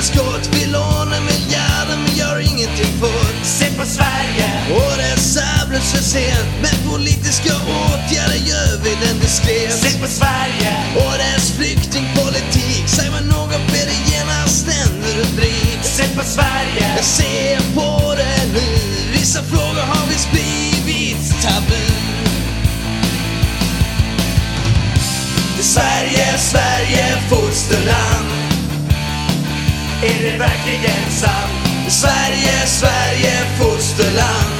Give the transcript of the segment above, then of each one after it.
budgetunderskott. Vi lånar miljarder men gör ingenting för. Se på Sverige, Och dess arbetslöshet. Med politiska åtgärder gör vi den diskret. se på Sverige, Och dess flyktingpolitik. Säger man något blir det genast en rubrik. se på Sverige, Jag ser på det nu. Vissa frågor har visst blivit tabu. Sverige, Sverige, fosterland är det verkligen sant? Sverige, Sverige, fosterland.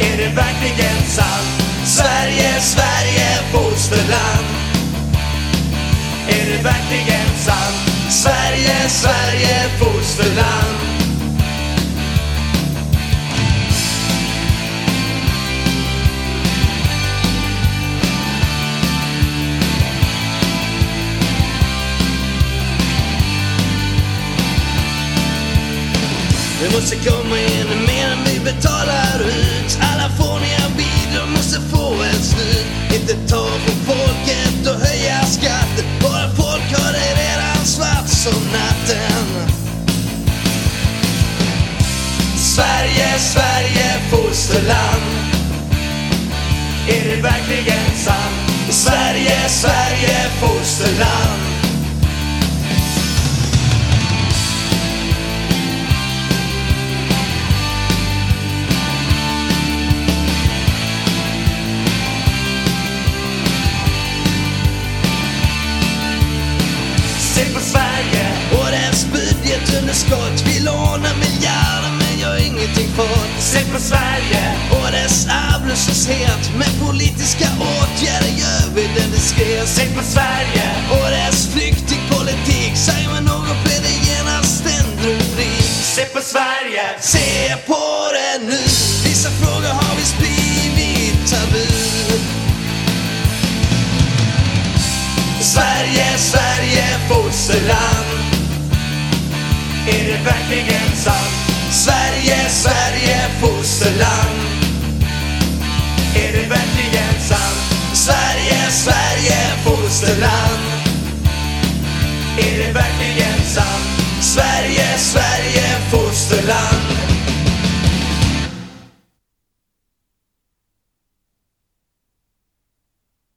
Är det verkligen sant? Sverige, Sverige, fosterland. Är det verkligen sant? Sverige, Sverige, fosterland. Det måste komma in mer än vi betalar ut. Alla fåniga bidrag måste få ett slut. Inte ta från folket och höja skatten. Bara folk har det redan svart som natten. Sverige, Sverige, fosterland. Är det verkligen sant? Sverige, Sverige, fosterland. Sig se på Sverige, Och dess arbetslöshet. Med politiska åtgärder gör vi den diskret. se på Sverige, Och dess flyktingpolitik. Säger man något blir det genast en rubrik. se på Sverige, Se på det nu. Vissa frågor har visst blivit tabu. Sverige, Sverige, fosterland. är det verkligen sant? Sverige, Sverige, fosterland. Är det verkligen sant? Sverige, Sverige, fosterland. Är det verkligen sant? Sverige, Sverige, fosterland.